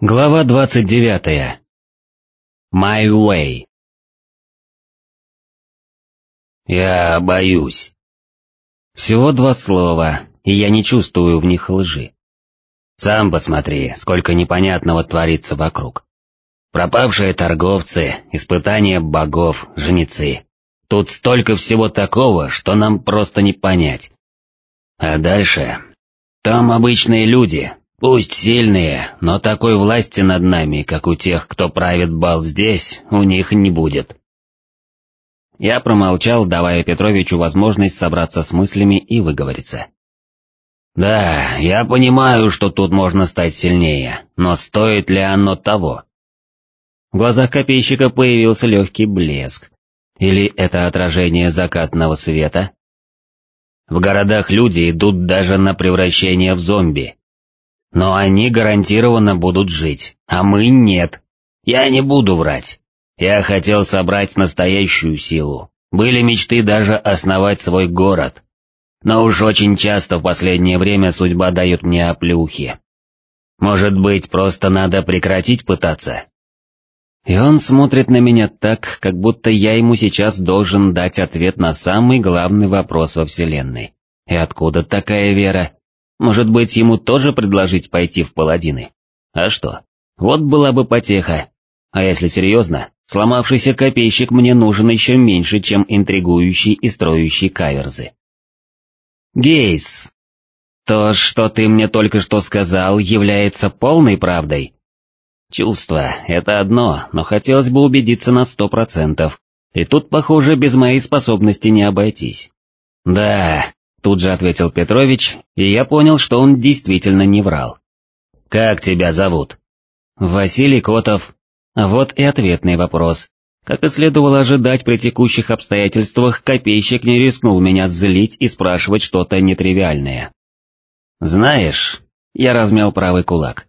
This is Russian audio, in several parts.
Глава двадцать девятая. My Way. Я боюсь. Всего два слова, и я не чувствую в них лжи. Сам посмотри, сколько непонятного творится вокруг. Пропавшие торговцы, испытания богов, женицы. Тут столько всего такого, что нам просто не понять. А дальше... Там обычные люди, Пусть сильные, но такой власти над нами, как у тех, кто правит бал здесь, у них не будет. Я промолчал, давая Петровичу возможность собраться с мыслями и выговориться. «Да, я понимаю, что тут можно стать сильнее, но стоит ли оно того?» В глазах копейщика появился легкий блеск. Или это отражение закатного света? В городах люди идут даже на превращение в зомби, но они гарантированно будут жить, а мы нет. Я не буду врать. Я хотел собрать настоящую силу. Были мечты даже основать свой город. Но уж очень часто в последнее время судьба дает мне оплюхи. Может быть, просто надо прекратить пытаться? И он смотрит на меня так, как будто я ему сейчас должен дать ответ на самый главный вопрос во Вселенной. И откуда такая вера? Может быть, ему тоже предложить пойти в паладины? А что? Вот была бы потеха. А если серьезно, сломавшийся копейщик мне нужен еще меньше, чем интригующий и строящий каверзы. Гейс, то, что ты мне только что сказал, является полной правдой? Чувство — это одно, но хотелось бы убедиться на сто процентов, и тут, похоже, без моей способности не обойтись. Да, Тут же ответил Петрович, и я понял, что он действительно не врал. «Как тебя зовут?» «Василий Котов». Вот и ответный вопрос. Как и следовало ожидать при текущих обстоятельствах, копейщик не рискнул меня злить и спрашивать что-то нетривиальное. «Знаешь...» — я размял правый кулак.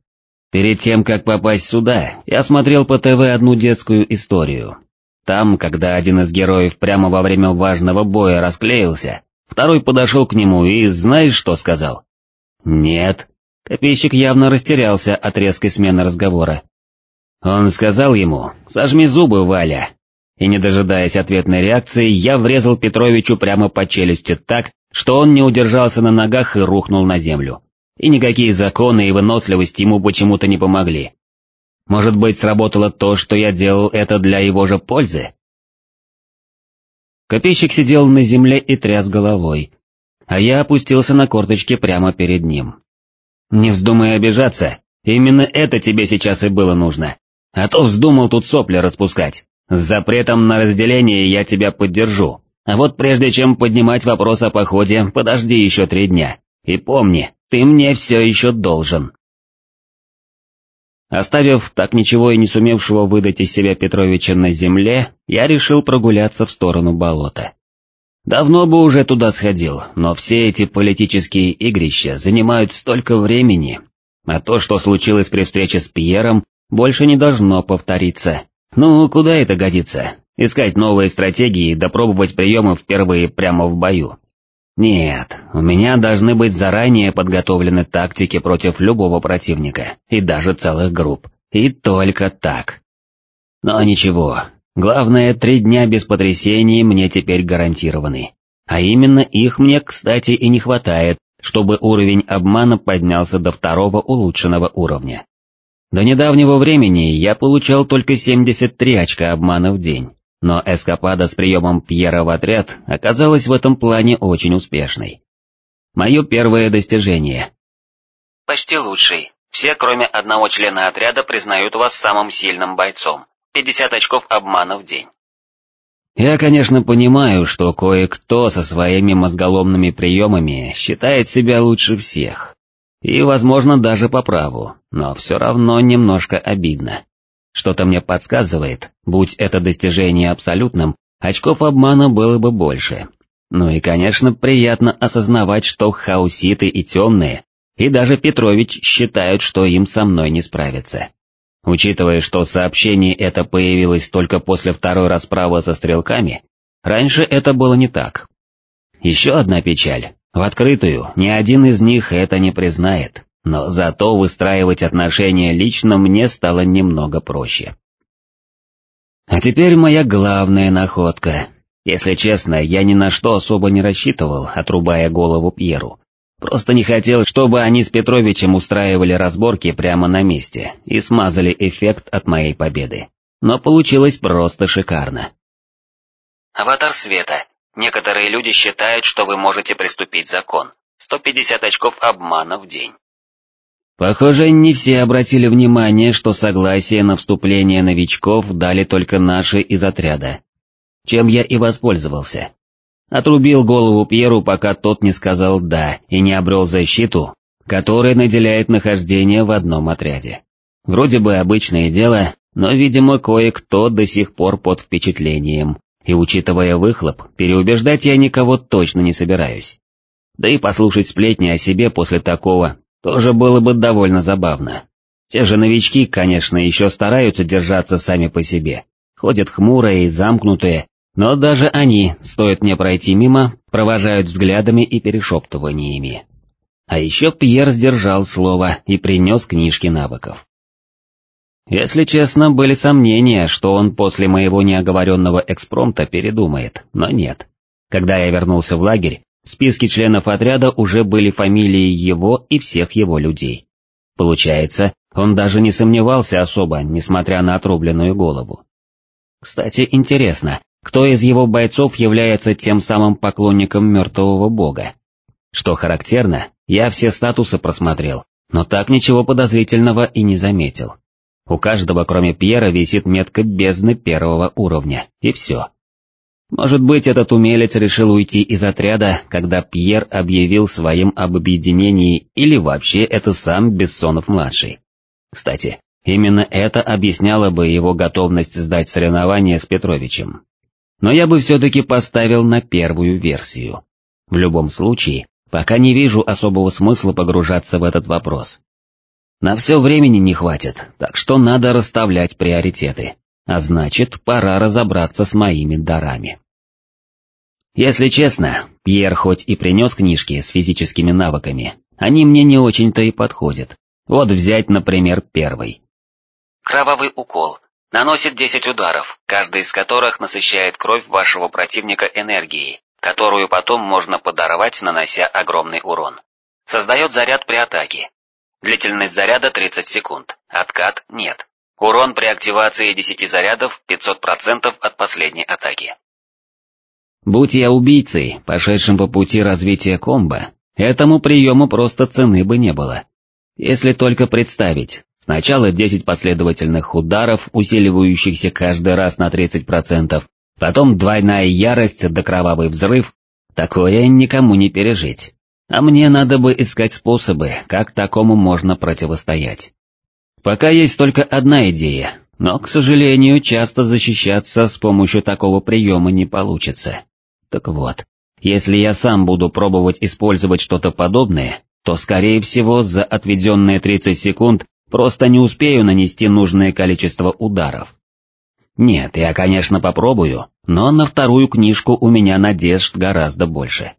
«Перед тем, как попасть сюда, я смотрел по ТВ одну детскую историю. Там, когда один из героев прямо во время важного боя расклеился, Второй подошел к нему и знаешь, что сказал? Нет. Копейщик явно растерялся от резкой смены разговора. Он сказал ему «Сожми зубы, Валя». И не дожидаясь ответной реакции, я врезал Петровичу прямо по челюсти так, что он не удержался на ногах и рухнул на землю. И никакие законы и выносливость ему почему-то не помогли. Может быть, сработало то, что я делал это для его же пользы? Копейщик сидел на земле и тряс головой, а я опустился на корточки прямо перед ним. «Не вздумай обижаться, именно это тебе сейчас и было нужно, а то вздумал тут сопли распускать. С запретом на разделение я тебя поддержу, а вот прежде чем поднимать вопрос о походе, подожди еще три дня, и помни, ты мне все еще должен». Оставив так ничего и не сумевшего выдать из себя Петровича на земле, я решил прогуляться в сторону болота. Давно бы уже туда сходил, но все эти политические игрища занимают столько времени, а то, что случилось при встрече с Пьером, больше не должно повториться. Ну, куда это годится? Искать новые стратегии и допробовать приемы впервые прямо в бою. Нет, у меня должны быть заранее подготовлены тактики против любого противника, и даже целых групп, и только так. Но ничего, главное, три дня без потрясений мне теперь гарантированы. А именно их мне, кстати, и не хватает, чтобы уровень обмана поднялся до второго улучшенного уровня. До недавнего времени я получал только 73 очка обмана в день, но эскапада с приемом Пьера в отряд оказалась в этом плане очень успешной. Мое первое достижение. Почти лучший. Все, кроме одного члена отряда, признают вас самым сильным бойцом. 50 очков обмана в день. Я, конечно, понимаю, что кое-кто со своими мозголомными приемами считает себя лучше всех. И, возможно, даже по праву, но все равно немножко обидно. Что-то мне подсказывает, будь это достижение абсолютным, очков обмана было бы больше. Ну и, конечно, приятно осознавать, что хауситы и темные, и даже Петрович считают, что им со мной не справиться. Учитывая, что сообщение это появилось только после второй расправы со стрелками, раньше это было не так. Еще одна печаль. В открытую ни один из них это не признает. Но зато выстраивать отношения лично мне стало немного проще. А теперь моя главная находка. Если честно, я ни на что особо не рассчитывал, отрубая голову Пьеру. Просто не хотел, чтобы они с Петровичем устраивали разборки прямо на месте и смазали эффект от моей победы. Но получилось просто шикарно. Аватар света. Некоторые люди считают, что вы можете приступить закон. 150 очков обмана в день. Похоже, не все обратили внимание, что согласие на вступление новичков дали только наши из отряда. Чем я и воспользовался. Отрубил голову Пьеру, пока тот не сказал «да» и не обрел защиту, которая наделяет нахождение в одном отряде. Вроде бы обычное дело, но, видимо, кое-кто до сих пор под впечатлением, и, учитывая выхлоп, переубеждать я никого точно не собираюсь. Да и послушать сплетни о себе после такого тоже было бы довольно забавно. Те же новички, конечно, еще стараются держаться сами по себе, ходят хмурые и замкнутые, но даже они, стоит мне пройти мимо, провожают взглядами и перешептываниями. А еще Пьер сдержал слово и принес книжки навыков. Если честно, были сомнения, что он после моего неоговоренного экспромта передумает, но нет. Когда я вернулся в лагерь, в списке членов отряда уже были фамилии его и всех его людей. Получается, он даже не сомневался особо, несмотря на отрубленную голову. Кстати, интересно, кто из его бойцов является тем самым поклонником мертвого бога? Что характерно, я все статусы просмотрел, но так ничего подозрительного и не заметил. У каждого, кроме Пьера, висит метка бездны первого уровня, и все. Может быть, этот умелец решил уйти из отряда, когда Пьер объявил своим об объединении, или вообще это сам Бессонов-младший. Кстати, именно это объясняло бы его готовность сдать соревнования с Петровичем. Но я бы все-таки поставил на первую версию. В любом случае, пока не вижу особого смысла погружаться в этот вопрос. На все времени не хватит, так что надо расставлять приоритеты, а значит, пора разобраться с моими дарами. Если честно, Пьер хоть и принес книжки с физическими навыками, они мне не очень-то и подходят. Вот взять, например, первый. Кровавый укол. Наносит 10 ударов, каждый из которых насыщает кровь вашего противника энергией, которую потом можно подорвать, нанося огромный урон. Создает заряд при атаке, Длительность заряда 30 секунд. Откат нет. Урон при активации 10 зарядов 500% от последней атаки. Будь я убийцей, пошедшим по пути развития комбо, этому приему просто цены бы не было. Если только представить, сначала 10 последовательных ударов, усиливающихся каждый раз на 30%, потом двойная ярость да кровавый взрыв, такое никому не пережить. А мне надо бы искать способы, как такому можно противостоять. Пока есть только одна идея, но, к сожалению, часто защищаться с помощью такого приема не получится. Так вот, если я сам буду пробовать использовать что-то подобное, то, скорее всего, за отведенные 30 секунд просто не успею нанести нужное количество ударов. Нет, я, конечно, попробую, но на вторую книжку у меня надежд гораздо больше.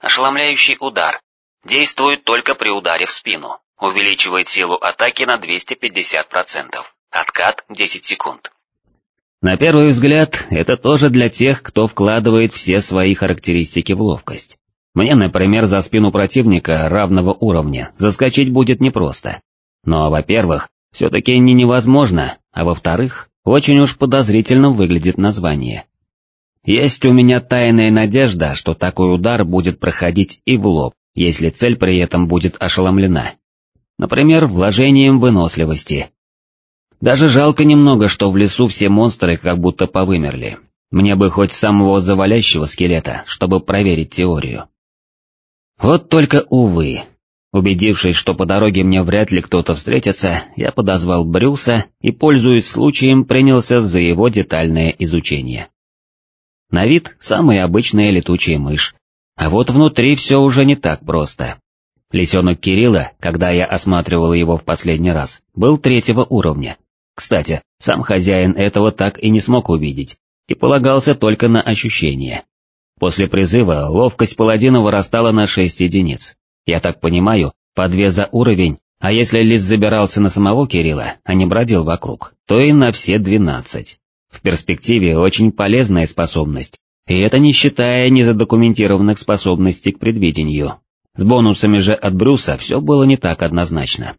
Ошеломляющий удар. Действует только при ударе в спину. Увеличивает силу атаки на 250%. Откат 10 секунд. На первый взгляд, это тоже для тех, кто вкладывает все свои характеристики в ловкость. Мне, например, за спину противника равного уровня заскочить будет непросто. Но, во-первых, все-таки не невозможно, а во-вторых, очень уж подозрительно выглядит название. Есть у меня тайная надежда, что такой удар будет проходить и в лоб, если цель при этом будет ошеломлена. Например, вложением выносливости. Даже жалко немного, что в лесу все монстры как будто повымерли. Мне бы хоть самого завалящего скелета, чтобы проверить теорию. Вот только, увы. Убедившись, что по дороге мне вряд ли кто-то встретится, я подозвал Брюса и, пользуясь случаем, принялся за его детальное изучение. На вид самая обычная летучая мышь, а вот внутри все уже не так просто. Лисенок Кирилла, когда я осматривал его в последний раз, был третьего уровня. Кстати, сам хозяин этого так и не смог увидеть, и полагался только на ощущения. После призыва ловкость паладина вырастала на 6 единиц. Я так понимаю, по две за уровень, а если лис забирался на самого Кирилла, а не бродил вокруг, то и на все двенадцать. В перспективе очень полезная способность, и это не считая незадокументированных способностей к предвидению. С бонусами же от Брюса все было не так однозначно.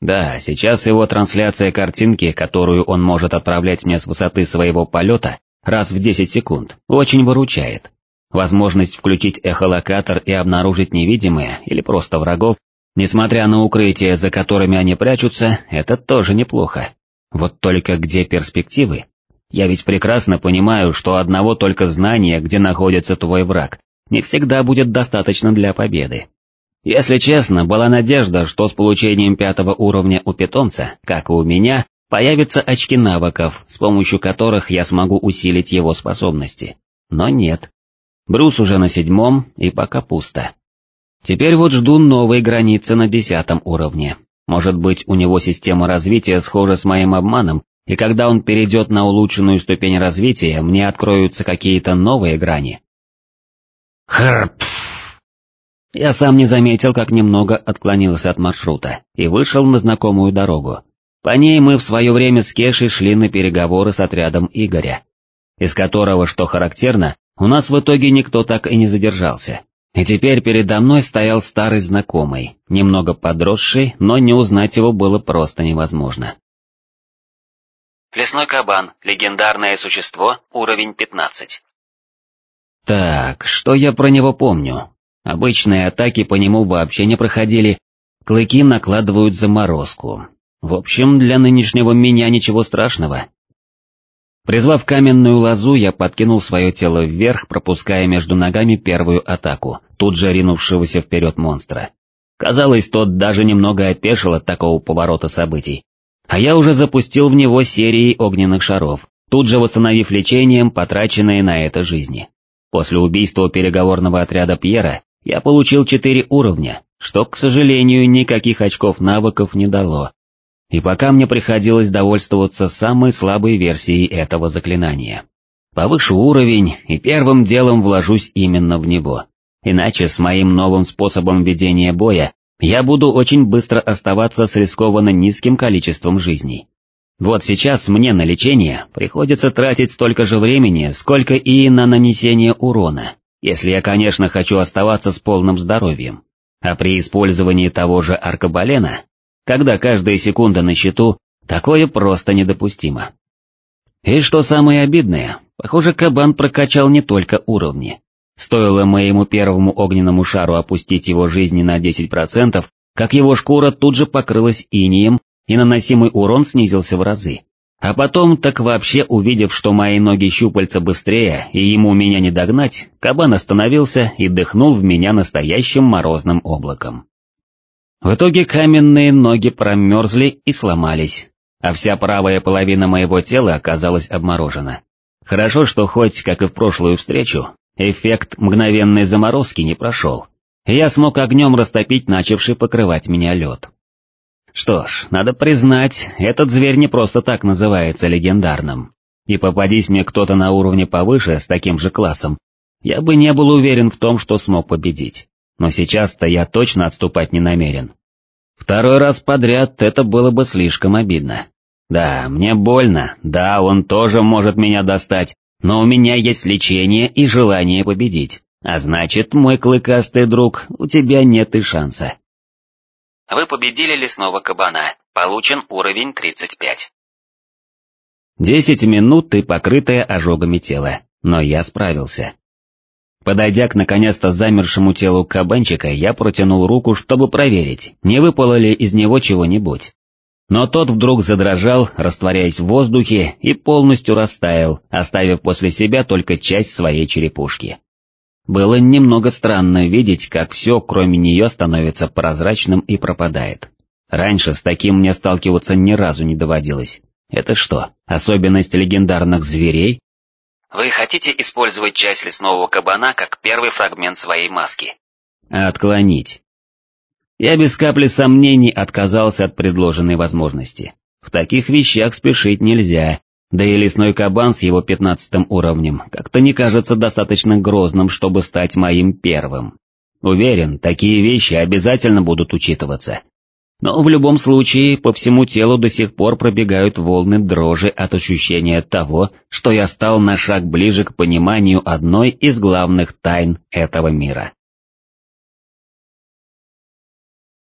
Да, сейчас его трансляция картинки, которую он может отправлять мне с высоты своего полета, раз в 10 секунд, очень выручает. Возможность включить эхолокатор и обнаружить невидимые или просто врагов, несмотря на укрытия, за которыми они прячутся, это тоже неплохо. Вот только где перспективы? Я ведь прекрасно понимаю, что одного только знания, где находится твой враг, не всегда будет достаточно для победы. Если честно, была надежда, что с получением пятого уровня у питомца, как и у меня, появятся очки навыков, с помощью которых я смогу усилить его способности. Но нет. Брус уже на седьмом, и пока пусто. Теперь вот жду новые границы на десятом уровне. Может быть, у него система развития схожа с моим обманом, и когда он перейдет на улучшенную ступень развития, мне откроются какие-то новые грани. Хрпф! Я сам не заметил, как немного отклонился от маршрута и вышел на знакомую дорогу. По ней мы в свое время с Кешей шли на переговоры с отрядом Игоря, из которого, что характерно, у нас в итоге никто так и не задержался. И теперь передо мной стоял старый знакомый, немного подросший, но не узнать его было просто невозможно. Лесной кабан, легендарное существо, уровень 15. Так, что я про него помню? Обычные атаки по нему вообще не проходили, клыки накладывают заморозку. В общем, для нынешнего меня ничего страшного. Призвав каменную лозу, я подкинул свое тело вверх, пропуская между ногами первую атаку, тут же ринувшегося вперед монстра. Казалось, тот даже немного опешил от такого поворота событий. А я уже запустил в него серии огненных шаров, тут же восстановив лечением потраченные на это жизни. После убийства переговорного отряда Пьера я получил четыре уровня, что, к сожалению, никаких очков навыков не дало. И пока мне приходилось довольствоваться самой слабой версией этого заклинания. Повышу уровень и первым делом вложусь именно в него. Иначе с моим новым способом ведения боя я буду очень быстро оставаться с рискованно низким количеством жизней. Вот сейчас мне на лечение приходится тратить столько же времени, сколько и на нанесение урона, если я, конечно, хочу оставаться с полным здоровьем. А при использовании того же аркабалена, когда каждая секунда на счету, такое просто недопустимо. И что самое обидное, похоже, кабан прокачал не только уровни. Стоило моему первому огненному шару опустить его жизни на 10%, как его шкура тут же покрылась инием, и наносимый урон снизился в разы. А потом, так вообще увидев, что мои ноги щупальца быстрее, и ему меня не догнать, кабан остановился и дыхнул в меня настоящим морозным облаком. В итоге каменные ноги промерзли и сломались, а вся правая половина моего тела оказалась обморожена. Хорошо, что хоть, как и в прошлую встречу, эффект мгновенной заморозки не прошел, и я смог огнем растопить начавший покрывать меня лед. Что ж, надо признать, этот зверь не просто так называется легендарным. И попадись мне кто-то на уровне повыше с таким же классом, я бы не был уверен в том, что смог победить. Но сейчас-то я точно отступать не намерен. Второй раз подряд это было бы слишком обидно. Да, мне больно, да, он тоже может меня достать, но у меня есть лечение и желание победить, а значит, мой клыкастый друг, у тебя нет и шанса. Вы победили лесного кабана. Получен уровень 35. Десять минут и покрытое ожогами тело, но я справился. Подойдя к наконец-то замершему телу кабанчика, я протянул руку, чтобы проверить, не выпало ли из него чего-нибудь. Но тот вдруг задрожал, растворяясь в воздухе, и полностью растаял, оставив после себя только часть своей черепушки. Было немного странно видеть, как все, кроме нее, становится прозрачным и пропадает. Раньше с таким мне сталкиваться ни разу не доводилось. Это что, особенность легендарных зверей? Вы хотите использовать часть лесного кабана как первый фрагмент своей маски? Отклонить. Я без капли сомнений отказался от предложенной возможности. В таких вещах спешить нельзя, да и лесной кабан с его пятнадцатым уровнем как-то не кажется достаточно грозным, чтобы стать моим первым. Уверен, такие вещи обязательно будут учитываться. Но в любом случае, по всему телу до сих пор пробегают волны дрожи от ощущения того, что я стал на шаг ближе к пониманию одной из главных тайн этого мира.